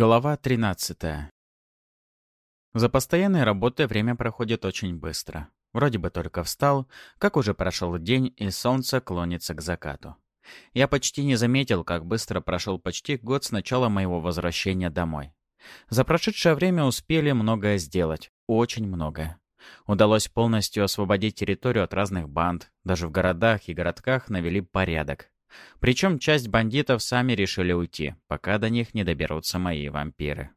Глава 13. За постоянной работой время проходит очень быстро. Вроде бы только встал, как уже прошел день, и солнце клонится к закату. Я почти не заметил, как быстро прошел почти год с начала моего возвращения домой. За прошедшее время успели многое сделать, очень многое. Удалось полностью освободить территорию от разных банд, даже в городах и городках навели порядок. Причем часть бандитов сами решили уйти, пока до них не доберутся мои вампиры.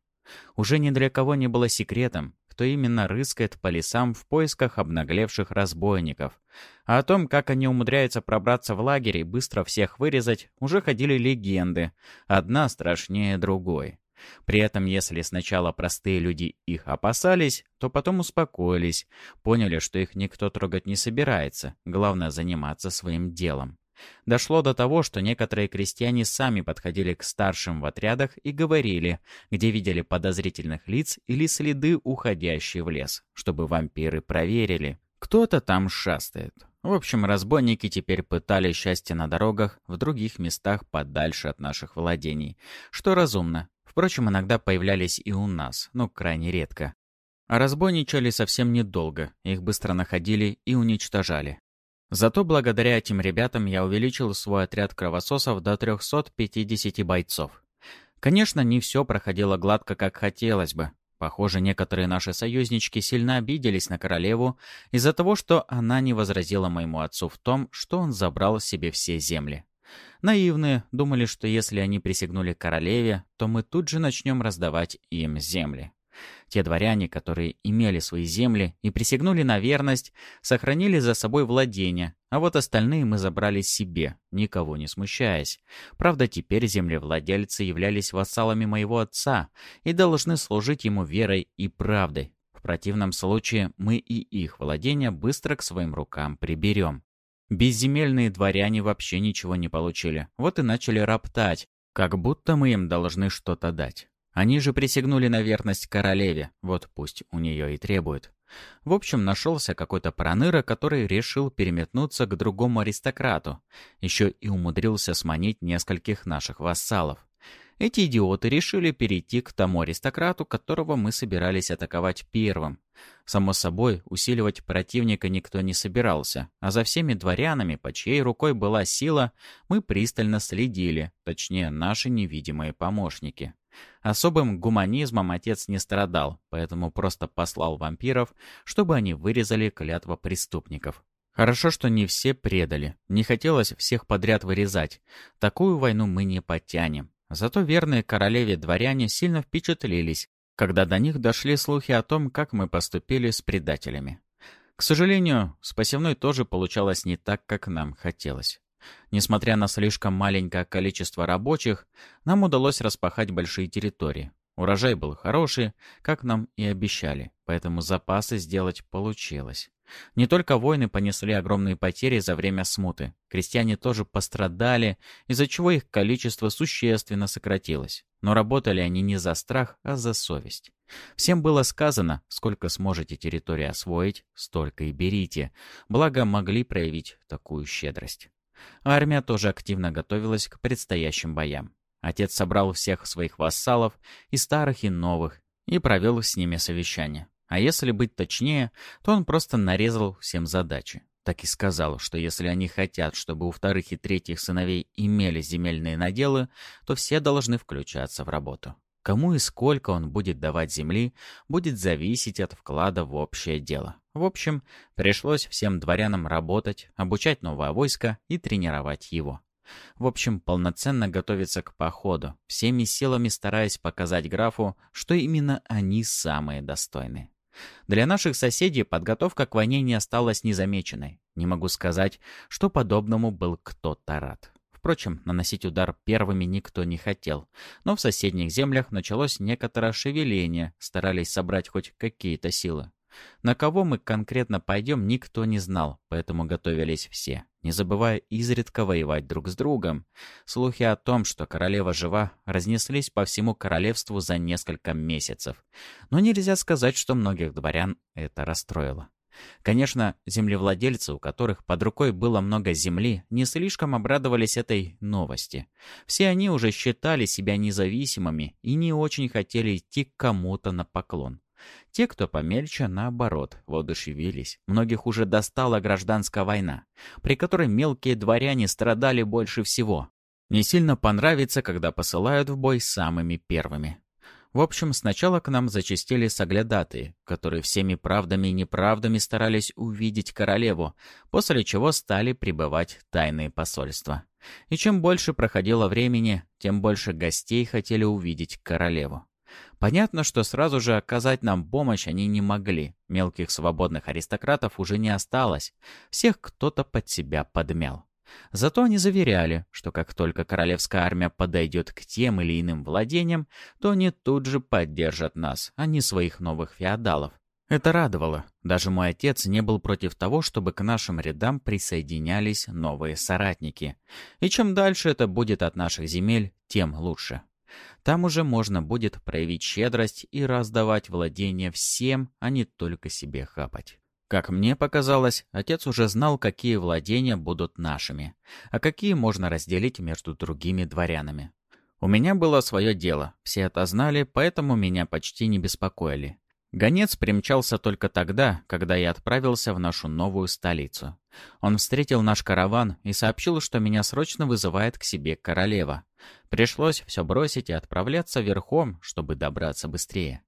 Уже ни для кого не было секретом, кто именно рыскает по лесам в поисках обнаглевших разбойников. А о том, как они умудряются пробраться в лагерь и быстро всех вырезать, уже ходили легенды, одна страшнее другой. При этом, если сначала простые люди их опасались, то потом успокоились, поняли, что их никто трогать не собирается, главное заниматься своим делом. Дошло до того, что некоторые крестьяне сами подходили к старшим в отрядах и говорили, где видели подозрительных лиц или следы, уходящие в лес, чтобы вампиры проверили. Кто-то там шастает. В общем, разбойники теперь пытали счастье на дорогах в других местах подальше от наших владений, что разумно. Впрочем, иногда появлялись и у нас, но крайне редко. А разбойничали совсем недолго, их быстро находили и уничтожали. Зато благодаря этим ребятам я увеличил свой отряд кровососов до 350 бойцов. Конечно, не все проходило гладко, как хотелось бы. Похоже, некоторые наши союзнички сильно обиделись на королеву из-за того, что она не возразила моему отцу в том, что он забрал себе все земли. Наивные думали, что если они присягнули королеве, то мы тут же начнем раздавать им земли. Те дворяне, которые имели свои земли и присягнули на верность, сохранили за собой владения, а вот остальные мы забрали себе, никого не смущаясь. Правда, теперь землевладельцы являлись вассалами моего отца и должны служить ему верой и правдой. В противном случае мы и их владения быстро к своим рукам приберем. Безземельные дворяне вообще ничего не получили, вот и начали роптать, как будто мы им должны что-то дать. Они же присягнули на верность королеве, вот пусть у нее и требуют. В общем, нашелся какой-то проныра, который решил переметнуться к другому аристократу. Еще и умудрился сманить нескольких наших вассалов. Эти идиоты решили перейти к тому аристократу, которого мы собирались атаковать первым. Само собой, усиливать противника никто не собирался, а за всеми дворянами, по чьей рукой была сила, мы пристально следили, точнее, наши невидимые помощники. Особым гуманизмом отец не страдал, поэтому просто послал вампиров, чтобы они вырезали клятва преступников. Хорошо, что не все предали. Не хотелось всех подряд вырезать. Такую войну мы не потянем. Зато верные королеве дворяне сильно впечатлились, когда до них дошли слухи о том, как мы поступили с предателями. К сожалению, с посевной тоже получалось не так, как нам хотелось. Несмотря на слишком маленькое количество рабочих, нам удалось распахать большие территории. Урожай был хороший, как нам и обещали, поэтому запасы сделать получилось. Не только воины понесли огромные потери за время смуты. Крестьяне тоже пострадали, из-за чего их количество существенно сократилось. Но работали они не за страх, а за совесть. Всем было сказано, сколько сможете территории освоить, столько и берите. Благо могли проявить такую щедрость. Армия тоже активно готовилась к предстоящим боям. Отец собрал всех своих вассалов, и старых, и новых, и провел с ними совещание. А если быть точнее, то он просто нарезал всем задачи. Так и сказал, что если они хотят, чтобы у вторых и третьих сыновей имели земельные наделы, то все должны включаться в работу. Кому и сколько он будет давать земли, будет зависеть от вклада в общее дело. В общем, пришлось всем дворянам работать, обучать новое войско и тренировать его. В общем, полноценно готовиться к походу, всеми силами стараясь показать графу, что именно они самые достойные. Для наших соседей подготовка к войне не осталась незамеченной. Не могу сказать, что подобному был кто-то рад. Впрочем, наносить удар первыми никто не хотел. Но в соседних землях началось некоторое шевеление, старались собрать хоть какие-то силы. На кого мы конкретно пойдем, никто не знал, поэтому готовились все, не забывая изредка воевать друг с другом. Слухи о том, что королева жива, разнеслись по всему королевству за несколько месяцев. Но нельзя сказать, что многих дворян это расстроило. Конечно, землевладельцы, у которых под рукой было много земли, не слишком обрадовались этой новости. Все они уже считали себя независимыми и не очень хотели идти к кому-то на поклон. Те, кто помельче, наоборот, воодушевились. Многих уже достала гражданская война, при которой мелкие дворяне страдали больше всего. Не сильно понравится, когда посылают в бой самыми первыми. В общем, сначала к нам зачастили соглядатые, которые всеми правдами и неправдами старались увидеть королеву, после чего стали прибывать тайные посольства. И чем больше проходило времени, тем больше гостей хотели увидеть королеву. Понятно, что сразу же оказать нам помощь они не могли. Мелких свободных аристократов уже не осталось. Всех кто-то под себя подмял. Зато они заверяли, что как только королевская армия подойдет к тем или иным владениям, то они тут же поддержат нас, а не своих новых феодалов. Это радовало. Даже мой отец не был против того, чтобы к нашим рядам присоединялись новые соратники. И чем дальше это будет от наших земель, тем лучше. Там уже можно будет проявить щедрость и раздавать владения всем, а не только себе хапать. Как мне показалось, отец уже знал, какие владения будут нашими, а какие можно разделить между другими дворянами. У меня было свое дело, все это знали, поэтому меня почти не беспокоили. Гонец примчался только тогда, когда я отправился в нашу новую столицу. Он встретил наш караван и сообщил, что меня срочно вызывает к себе королева. Пришлось все бросить и отправляться верхом, чтобы добраться быстрее.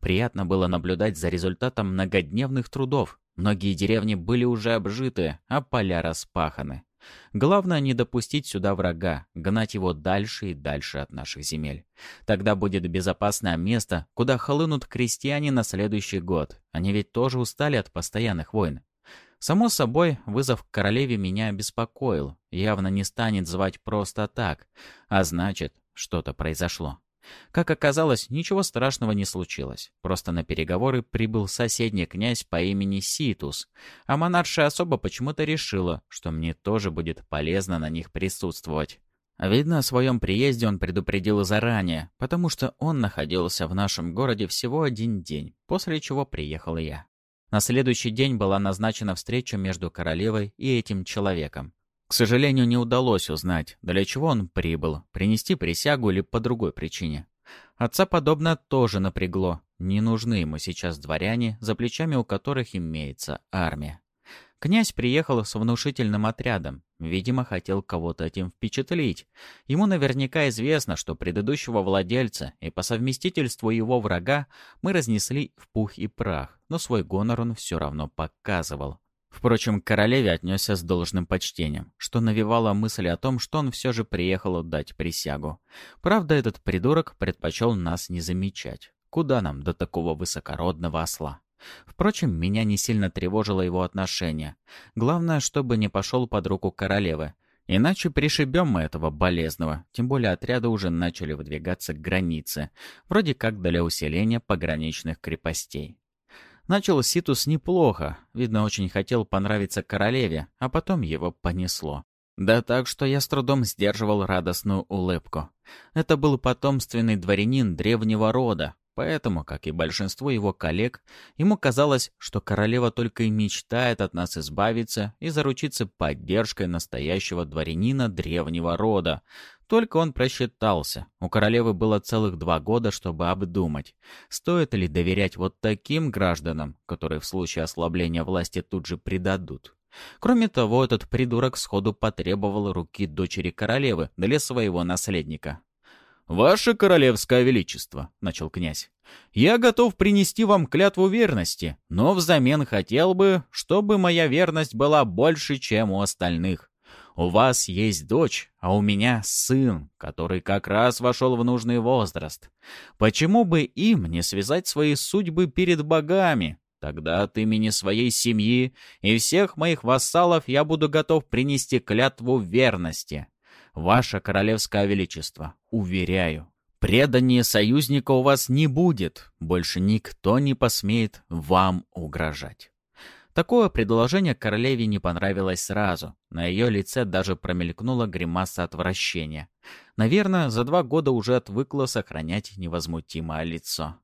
Приятно было наблюдать за результатом многодневных трудов. Многие деревни были уже обжиты, а поля распаханы. Главное не допустить сюда врага, гнать его дальше и дальше от наших земель. Тогда будет безопасное место, куда хлынут крестьяне на следующий год. Они ведь тоже устали от постоянных войн. Само собой, вызов к королеве меня беспокоил. Явно не станет звать просто так. А значит, что-то произошло. Как оказалось, ничего страшного не случилось. Просто на переговоры прибыл соседний князь по имени Ситус, а монарша особо почему-то решила, что мне тоже будет полезно на них присутствовать. Видно, о своем приезде он предупредил заранее, потому что он находился в нашем городе всего один день, после чего приехал я. На следующий день была назначена встреча между королевой и этим человеком. К сожалению, не удалось узнать, для чего он прибыл, принести присягу или по другой причине. Отца подобно тоже напрягло. Не нужны ему сейчас дворяне, за плечами у которых имеется армия. Князь приехал с внушительным отрядом. Видимо, хотел кого-то этим впечатлить. Ему наверняка известно, что предыдущего владельца и по совместительству его врага мы разнесли в пух и прах, но свой гонор он все равно показывал. Впрочем, к королеве отнесся с должным почтением, что навевало мысль о том, что он все же приехал отдать присягу. Правда, этот придурок предпочел нас не замечать. Куда нам до такого высокородного осла? Впрочем, меня не сильно тревожило его отношение. Главное, чтобы не пошел под руку королевы. Иначе пришибем мы этого болезного, тем более отряды уже начали выдвигаться к границе, вроде как для усиления пограничных крепостей. Начал Ситус неплохо, видно, очень хотел понравиться королеве, а потом его понесло. Да так, что я с трудом сдерживал радостную улыбку. Это был потомственный дворянин древнего рода, поэтому, как и большинство его коллег, ему казалось, что королева только и мечтает от нас избавиться и заручиться поддержкой настоящего дворянина древнего рода, только он просчитался. У королевы было целых два года, чтобы обдумать, стоит ли доверять вот таким гражданам, которые в случае ослабления власти тут же предадут. Кроме того, этот придурок сходу потребовал руки дочери королевы для своего наследника. «Ваше королевское величество», — начал князь, — «я готов принести вам клятву верности, но взамен хотел бы, чтобы моя верность была больше, чем у остальных. У вас есть дочь, а у меня сын, который как раз вошел в нужный возраст. Почему бы им не связать свои судьбы перед богами? Тогда от имени своей семьи и всех моих вассалов я буду готов принести клятву верности. Ваше королевское величество, уверяю, предания союзника у вас не будет. Больше никто не посмеет вам угрожать. Такое предложение королеве не понравилось сразу. На ее лице даже промелькнула гримаса отвращения. Наверное, за два года уже отвыкла сохранять невозмутимое лицо.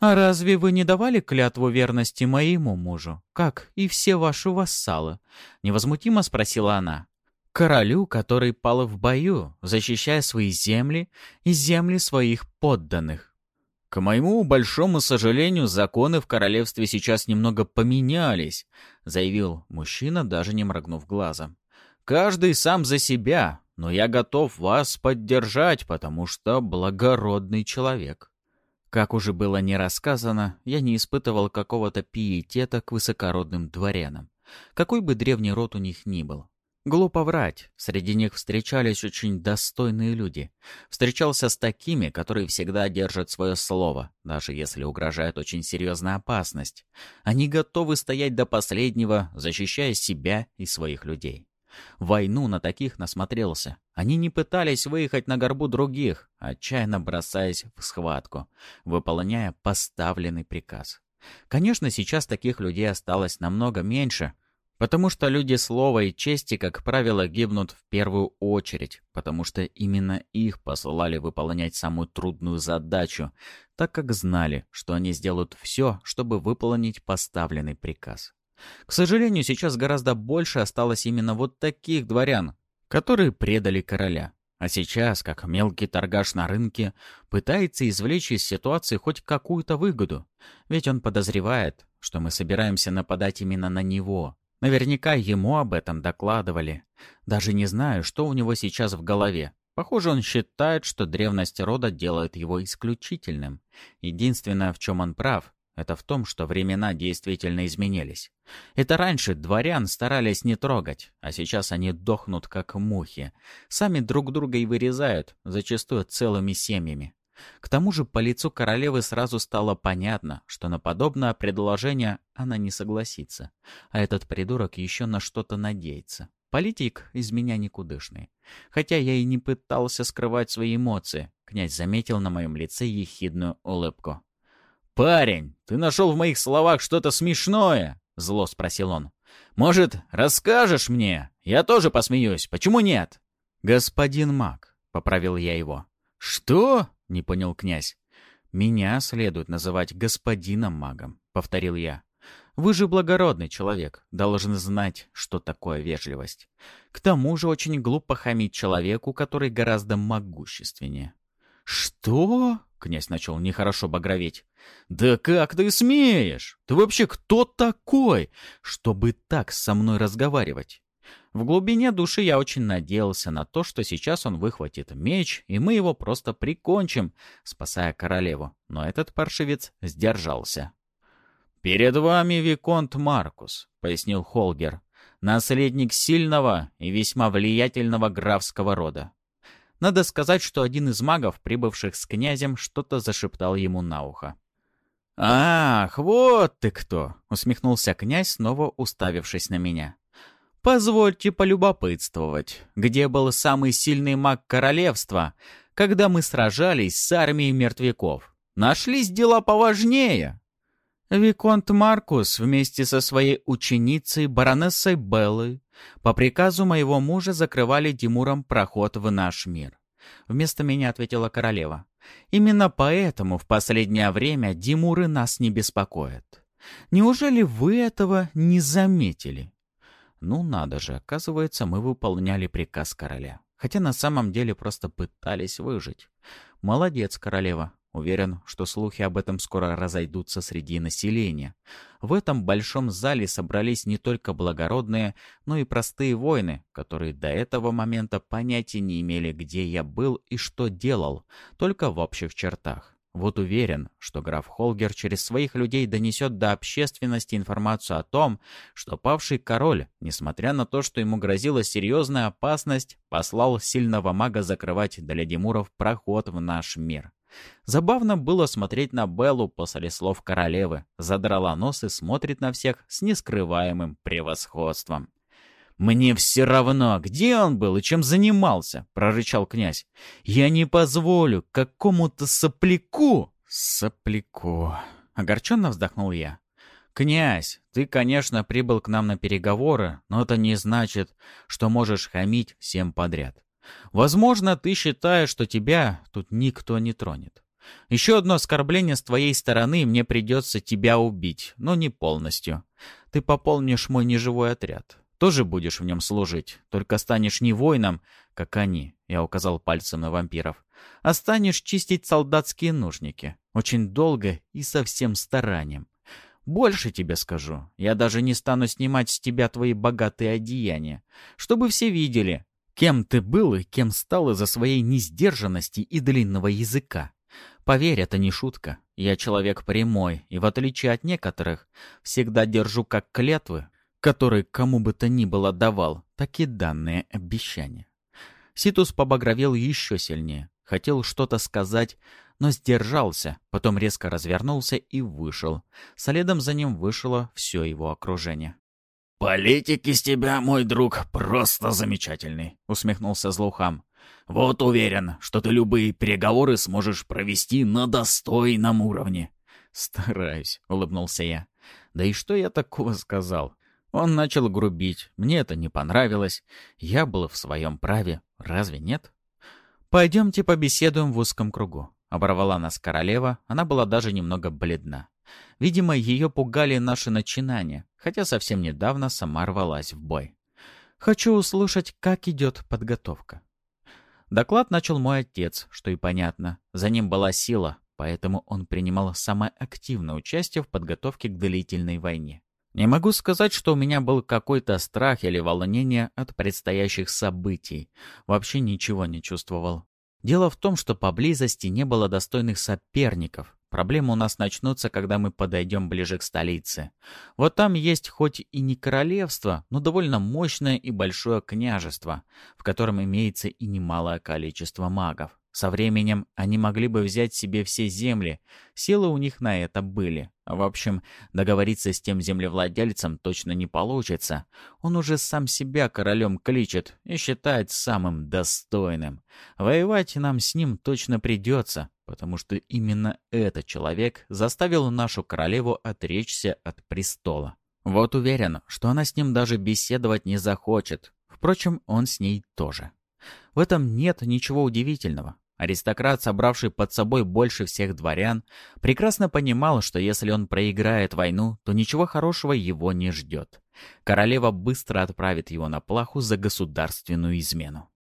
«А разве вы не давали клятву верности моему мужу, как и все ваши вассалы?» — невозмутимо спросила она. «Королю, который пал в бою, защищая свои земли и земли своих подданных». «К моему большому сожалению, законы в королевстве сейчас немного поменялись», — заявил мужчина, даже не моргнув глазом. «Каждый сам за себя, но я готов вас поддержать, потому что благородный человек». Как уже было не рассказано, я не испытывал какого-то пиетета к высокородным дворянам, какой бы древний род у них ни был. Глупо врать, среди них встречались очень достойные люди. Встречался с такими, которые всегда держат свое слово, даже если угрожает очень серьезная опасность. Они готовы стоять до последнего, защищая себя и своих людей. Войну на таких насмотрелся. Они не пытались выехать на горбу других, отчаянно бросаясь в схватку, выполняя поставленный приказ. Конечно, сейчас таких людей осталось намного меньше, потому что люди слова и чести, как правило, гибнут в первую очередь, потому что именно их посылали выполнять самую трудную задачу, так как знали, что они сделают все, чтобы выполнить поставленный приказ. К сожалению, сейчас гораздо больше осталось именно вот таких дворян, которые предали короля. А сейчас, как мелкий торгаш на рынке, пытается извлечь из ситуации хоть какую-то выгоду. Ведь он подозревает, что мы собираемся нападать именно на него. Наверняка ему об этом докладывали. Даже не знаю, что у него сейчас в голове. Похоже, он считает, что древность рода делает его исключительным. Единственное, в чем он прав, это в том, что времена действительно изменились. Это раньше дворян старались не трогать, а сейчас они дохнут как мухи. Сами друг друга и вырезают, зачастую целыми семьями. К тому же по лицу королевы сразу стало понятно, что на подобное предложение она не согласится. А этот придурок еще на что-то надеется. Политик из меня никудышный. Хотя я и не пытался скрывать свои эмоции, князь заметил на моем лице ехидную улыбку. «Парень, ты нашел в моих словах что-то смешное?» — зло спросил он. «Может, расскажешь мне? Я тоже посмеюсь. Почему нет?» «Господин маг», — поправил я его. «Что?» — не понял князь. «Меня следует называть господином магом», — повторил я. «Вы же благородный человек, должны знать, что такое вежливость. К тому же очень глупо хамить человеку, который гораздо могущественнее». «Что?» — князь начал нехорошо багроветь. «Да как ты смеешь? Ты вообще кто такой, чтобы так со мной разговаривать?» В глубине души я очень надеялся на то, что сейчас он выхватит меч, и мы его просто прикончим, спасая королеву. Но этот паршивец сдержался. «Перед вами Виконт Маркус», — пояснил Холгер, «наследник сильного и весьма влиятельного графского рода. Надо сказать, что один из магов, прибывших с князем, что-то зашептал ему на ухо. «Ах, вот ты кто!» — усмехнулся князь, снова уставившись на меня. «Позвольте полюбопытствовать, где был самый сильный маг королевства, когда мы сражались с армией мертвяков? Нашлись дела поважнее!» Виконт Маркус вместе со своей ученицей, баронессой Беллой, по приказу моего мужа закрывали Димуром проход в наш мир. Вместо меня ответила королева. Именно поэтому в последнее время Димуры нас не беспокоят. Неужели вы этого не заметили? Ну надо же, оказывается, мы выполняли приказ короля. Хотя на самом деле просто пытались выжить. Молодец, королева. Уверен, что слухи об этом скоро разойдутся среди населения. В этом большом зале собрались не только благородные, но и простые воины, которые до этого момента понятия не имели, где я был и что делал, только в общих чертах. Вот уверен, что граф Холгер через своих людей донесет до общественности информацию о том, что павший король, несмотря на то, что ему грозила серьезная опасность, послал сильного мага закрывать для Димуров проход в наш мир. Забавно было смотреть на Беллу после слов королевы. Задрала нос и смотрит на всех с нескрываемым превосходством. «Мне все равно, где он был и чем занимался», — прорычал князь. «Я не позволю какому-то сопляку...» «Сопляку...» — огорченно вздохнул я. «Князь, ты, конечно, прибыл к нам на переговоры, но это не значит, что можешь хамить всем подряд. Возможно, ты считаешь, что тебя тут никто не тронет. Еще одно оскорбление с твоей стороны, мне придется тебя убить, но не полностью. Ты пополнишь мой неживой отряд. Тоже будешь в нем служить, только станешь не воином, как они, я указал пальцем на вампиров, а станешь чистить солдатские нужники. Очень долго и со всем старанием. Больше тебе скажу, я даже не стану снимать с тебя твои богатые одеяния, чтобы все видели, кем ты был и кем стал из-за своей несдержанности и длинного языка. Поверь, это не шутка. Я человек прямой, и в отличие от некоторых, всегда держу как клятвы, которые кому бы то ни было давал, так и данные обещания. Ситус побагровел еще сильнее. Хотел что-то сказать, но сдержался, потом резко развернулся и вышел. Следом за ним вышло все его окружение. «Политик из тебя, мой друг, просто замечательный», — усмехнулся Злоухам. «Вот уверен, что ты любые переговоры сможешь провести на достойном уровне». «Стараюсь», — улыбнулся я. «Да и что я такого сказал? Он начал грубить, мне это не понравилось. Я был в своем праве, разве нет?» «Пойдемте побеседуем в узком кругу», — оборвала нас королева, она была даже немного бледна. Видимо, ее пугали наши начинания, хотя совсем недавно сама рвалась в бой. «Хочу услышать, как идет подготовка». Доклад начал мой отец, что и понятно. За ним была сила, поэтому он принимал самое активное участие в подготовке к длительной войне. Не могу сказать, что у меня был какой-то страх или волнение от предстоящих событий. Вообще ничего не чувствовал. Дело в том, что поблизости не было достойных соперников. Проблемы у нас начнутся, когда мы подойдем ближе к столице. Вот там есть хоть и не королевство, но довольно мощное и большое княжество, в котором имеется и немалое количество магов. Со временем они могли бы взять себе все земли, силы у них на это были. В общем, договориться с тем землевладельцем точно не получится. Он уже сам себя королем кличет и считает самым достойным. Воевать нам с ним точно придется, потому что именно этот человек заставил нашу королеву отречься от престола. Вот уверен, что она с ним даже беседовать не захочет. Впрочем, он с ней тоже. В этом нет ничего удивительного. Аристократ, собравший под собой больше всех дворян, прекрасно понимал, что если он проиграет войну, то ничего хорошего его не ждет. Королева быстро отправит его на плаху за государственную измену.